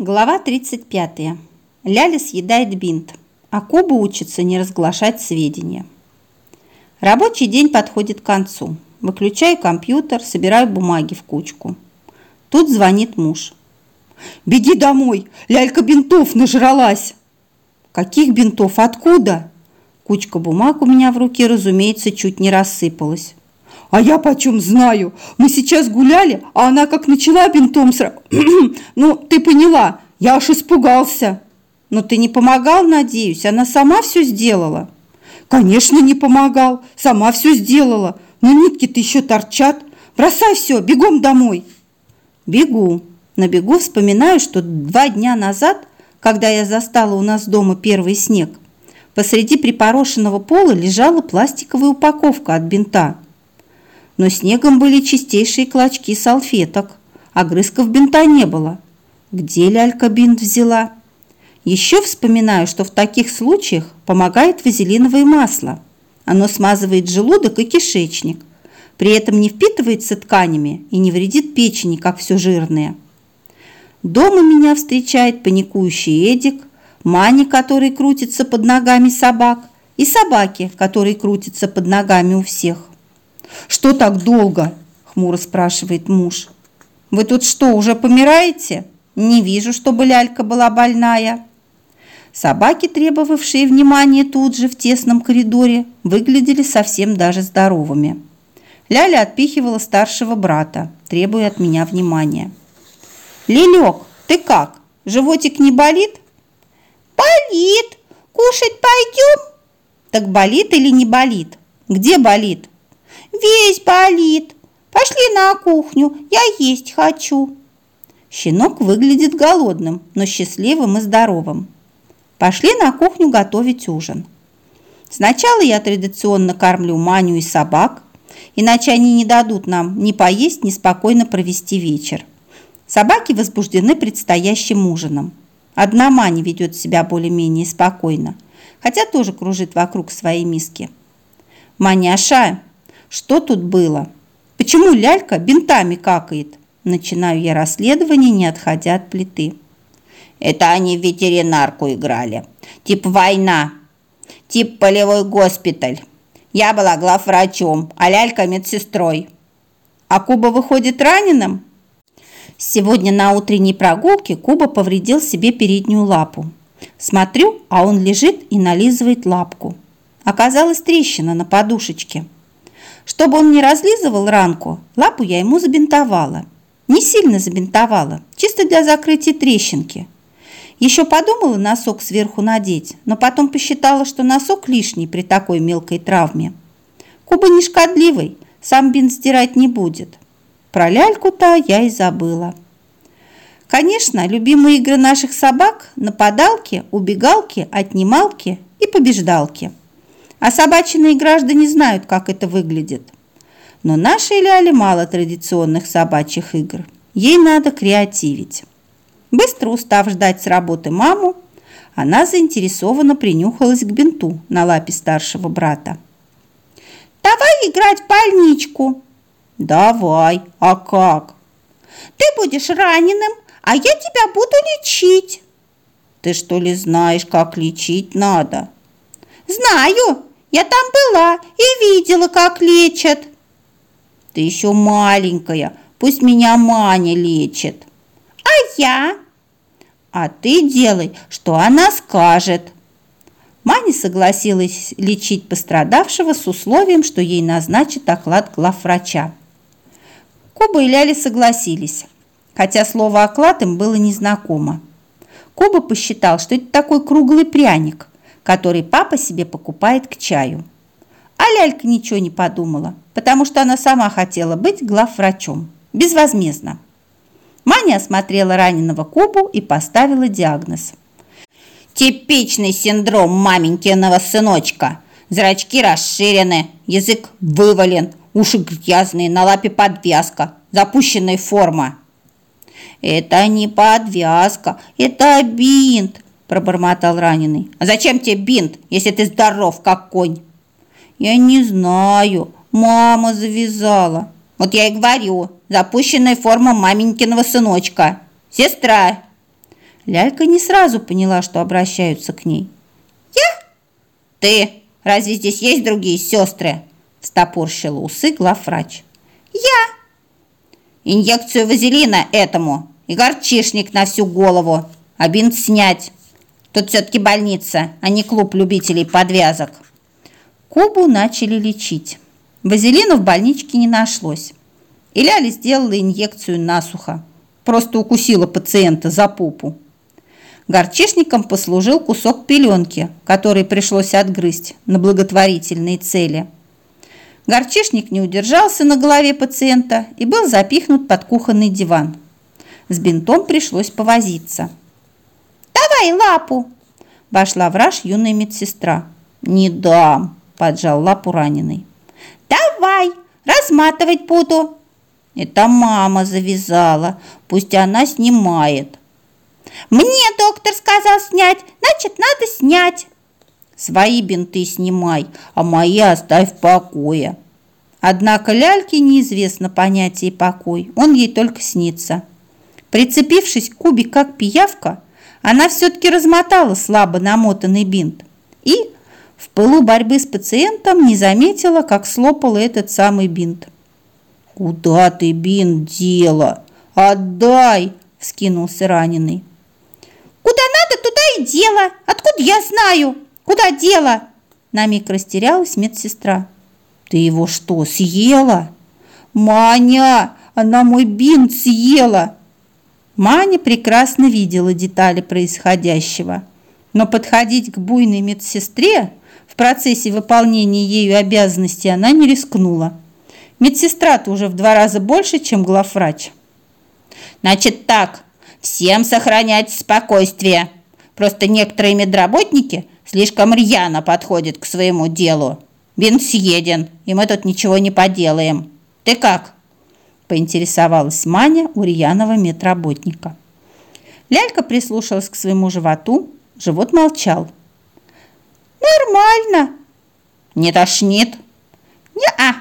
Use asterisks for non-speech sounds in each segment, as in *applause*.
Глава 35. Ляля съедает бинт, а Куба учится не разглашать сведения. Рабочий день подходит к концу. Выключаю компьютер, собираю бумаги в кучку. Тут звонит муж. «Беги домой! Лялька бинтов нажралась!» «Каких бинтов? Откуда?» Кучка бумаг у меня в руке, разумеется, чуть не рассыпалась. «А я почем знаю? Мы сейчас гуляли, а она как начала бинтом сра... *clears throat* ну, ты поняла, я аж испугался». «Но ты не помогал, надеюсь? Она сама все сделала?» «Конечно, не помогал. Сама все сделала. Но нитки-то еще торчат. Бросай все, бегом домой». «Бегу». На бегу вспоминаю, что два дня назад, когда я застала у нас дома первый снег, посреди припорошенного пола лежала пластиковая упаковка от бинта – но снегом были чистейшие клочки салфеток. Огрызков бинта не было. Где лялька бинт взяла? Еще вспоминаю, что в таких случаях помогает вазелиновое масло. Оно смазывает желудок и кишечник. При этом не впитывается тканями и не вредит печени, как все жирное. Дома меня встречает паникующий Эдик, Мани, который крутится под ногами собак, и собаки, которые крутятся под ногами у всех. «Что так долго?» – хмуро спрашивает муж. «Вы тут что, уже помираете? Не вижу, чтобы лялька была больная». Собаки, требовавшие внимания тут же в тесном коридоре, выглядели совсем даже здоровыми. Ляля отпихивала старшего брата, требуя от меня внимания. «Лилек, ты как? Животик не болит?» «Болит. Кушать пойдем?» «Так болит или не болит? Где болит?» Весь болит. Пошли на кухню, я есть хочу. Щенок выглядит голодным, но счастливым и здоровым. Пошли на кухню готовить ужин. Сначала я традиционно кормлю Маню и собак, иначе они не дадут нам ни поесть, ни спокойно провести вечер. Собаки возбуждены предстоящим ужином. Одна Маня ведет себя более-менее спокойно, хотя тоже кружит вокруг своей миски. «Маняша, что тут было? Почему лялька бинтами какает? Начинаю я расследование, не отходя от плиты. Это они в ветеринарку играли. Тип война. Тип полевой госпиталь. Я была главврачом, а лялька медсестрой. А Куба выходит раненым? Сегодня на утренней прогулке Куба повредил себе переднюю лапу. Смотрю, а он лежит и нализывает лапку. Оказалась трещина на подушечке. Чтобы он не разлизывал ранку, лапу я ему забинтовала. Не сильно забинтовала, чисто для закрытия трещинки. Еще подумала носок сверху надеть, но потом посчитала, что носок лишний при такой мелкой травме. Куба не шкодливый, сам бинт стирать не будет. Про ляльку-то я и забыла. Конечно, любимые игры наших собак – нападалки, убегалки, отнималки и побеждалки – а собачиные граждане знают, как это выглядит. Но нашей Ляле мало традиционных собачьих игр. Ей надо креативить. Быстро устав ждать с работы маму, она заинтересованно принюхалась к бинту на лапе старшего брата. «Давай играть в больничку!» «Давай! А как?» «Ты будешь раненым, а я тебя буду лечить!» «Ты что ли знаешь, как лечить надо?» «Знаю! Я там была и видела, как лечат. Ты еще маленькая, пусть меня Маня лечит. А я? А ты делай, что она скажет. Маня согласилась лечить пострадавшего с условием, что ей назначат оклад главврача. Куба и Ляли согласились, хотя слово «оклад» им было незнакомо. Куба посчитал, что это такой круглый пряник, который папа себе покупает к чаю. А лялька ничего не подумала, потому что она сама хотела быть главврачом, безвозмездно. Маня осмотрела раненого Кубу и поставила диагноз. Типичный синдром маменькиного сыночка. Зрачки расширены, язык вывален, уши грязные, на лапе подвязка, запущенная форма. Это не подвязка, это бинт, пробормотал раненый. «А зачем тебе бинт, если ты здоров, как конь?» «Я не знаю. Мама завязала». «Вот я и говорю, запущенная форма маменькиного сыночка. Сестра!» Лялька не сразу поняла, что обращаются к ней. «Я? Ты? Разве здесь есть другие сестры?» Стопорщила усы главврач. «Я!» «Инъекцию вазелина этому и горчишник на всю голову, а бинт снять. Тут все-таки больница, а не клуб любителей подвязок». Кубу начали лечить. Вазелина в больничке не нашлось. И Ляля сделала инъекцию насухо. Просто укусила пациента за попу. Горчишником послужил кусок пеленки, который пришлось отгрызть на благотворительные цели. Горчишник не удержался на голове пациента и был запихнут под кухонный диван. С бинтом пришлось повозиться. «Давай лапу!» – вошла враж юная медсестра. «Не дам!» – поджал лапу раненый. «Давай! Разматывать буду!» «Это мама завязала, пусть она снимает!» Мне доктор сказал снять, значит, надо снять. Свои бинты снимай, а мои оставь в покое. Однако ляльке неизвестно понятие покой, он ей только снится. Прицепившись к Кубе как пиявка, она все-таки размотала слабо намотанный бинт и в пылу борьбы с пациентом не заметила, как слопала этот самый бинт. «Куда ты бинт дела? Отдай!» – вскинулся раненый. Куда надо, туда и дело. Откуда я знаю? Куда дело? На миг растерялась медсестра. Ты его что, съела? Маня, она мой бинт съела. Маня прекрасно видела детали происходящего, но подходить к буйной медсестре в процессе выполнения ею обязанностей она не рискнула. Медсестра-то уже в два раза больше, чем главврач. Значит так, Всем сохранять спокойствие. Просто некоторые медработники слишком рьяно подходят к своему делу. Бинт съеден, и мы тут ничего не поделаем. Ты как?» Поинтересовалась Маня у рьяного медработника. Лялька прислушалась к своему животу. Живот молчал. «Нормально». «Не тошнит?» «Не-а».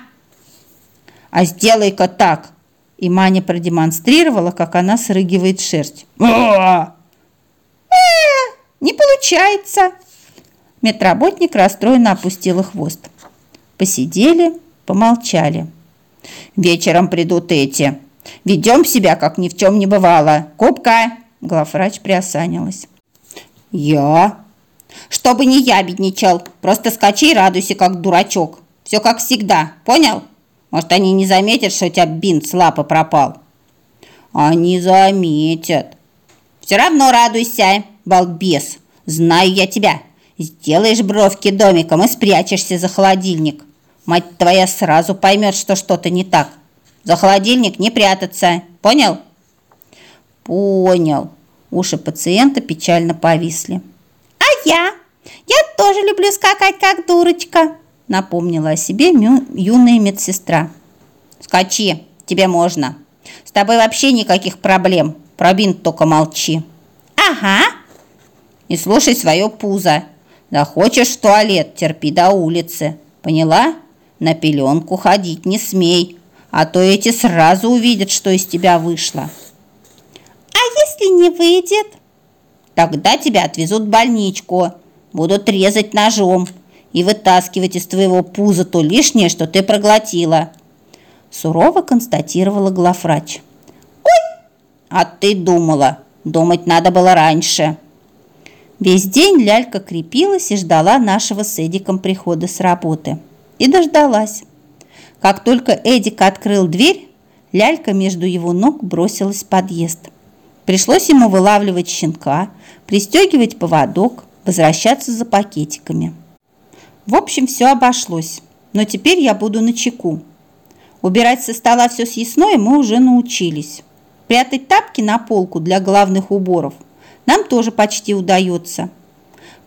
«А сделай-ка так. И Маня продемонстрировала, как она срыгивает шерсть. «Э, не получается!» Медработник расстроенно опустила хвост. Посидели, помолчали. «Вечером придут эти. Ведем себя, как ни в чем не бывало. Кубка!» Главврач приосанилась. «Я?» «Чтобы не ябедничал. Просто скачи и радуйся, как дурачок. Все как всегда. Понял?» Может, они не заметят, что у тебя бинт с лапы пропал? Они заметят. Все равно радуйся, балбес. Знаю я тебя. Сделаешь бровки домиком и спрячешься за холодильник. Мать твоя сразу поймет, что что-то не так. За холодильник не прятаться. Понял? Понял. Уши пациента печально повисли. А я? Я тоже люблю скакать, как дурочка напомнила о себе юная медсестра. «Скачи, тебе можно. С тобой вообще никаких проблем. Про бинт только молчи». «Ага». «И слушай свое пузо. Захочешь в туалет, терпи до улицы. Поняла? На пеленку ходить не смей, а то эти сразу увидят, что из тебя вышло». «А если не выйдет?» «Тогда тебя отвезут в больничку, будут резать ножом» и вытаскивать из твоего пуза то лишнее, что ты проглотила. Сурово констатировала главврач. Ой! А ты думала, думать надо было раньше. Весь день лялька крепилась и ждала нашего с Эдиком прихода с работы. И дождалась. Как только Эдик открыл дверь, лялька между его ног бросилась в подъезд. Пришлось ему вылавливать щенка, пристегивать поводок, возвращаться за пакетиками. В общем, все обошлось, но теперь я буду на чеку. Убирать со стола все съестное мы уже научились. Прятать тапки на полку для главных уборов нам тоже почти удается.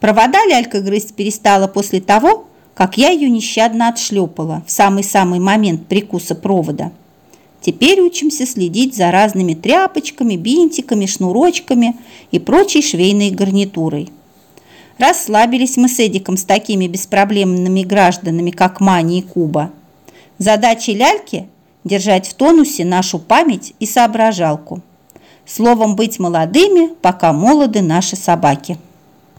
Провода лялька грызть перестала после того, как я ее нещадно отшлепала в самый-самый момент прикуса провода. Теперь учимся следить за разными тряпочками, бинтиками, шнурочками и прочей швейной гарнитурой. Расслабились мы с Эдиком с такими беспроблемными гражданами, как Мани и Куба. Задача ляльки – держать в тонусе нашу память и соображалку. Словом, быть молодыми, пока молоды наши собаки.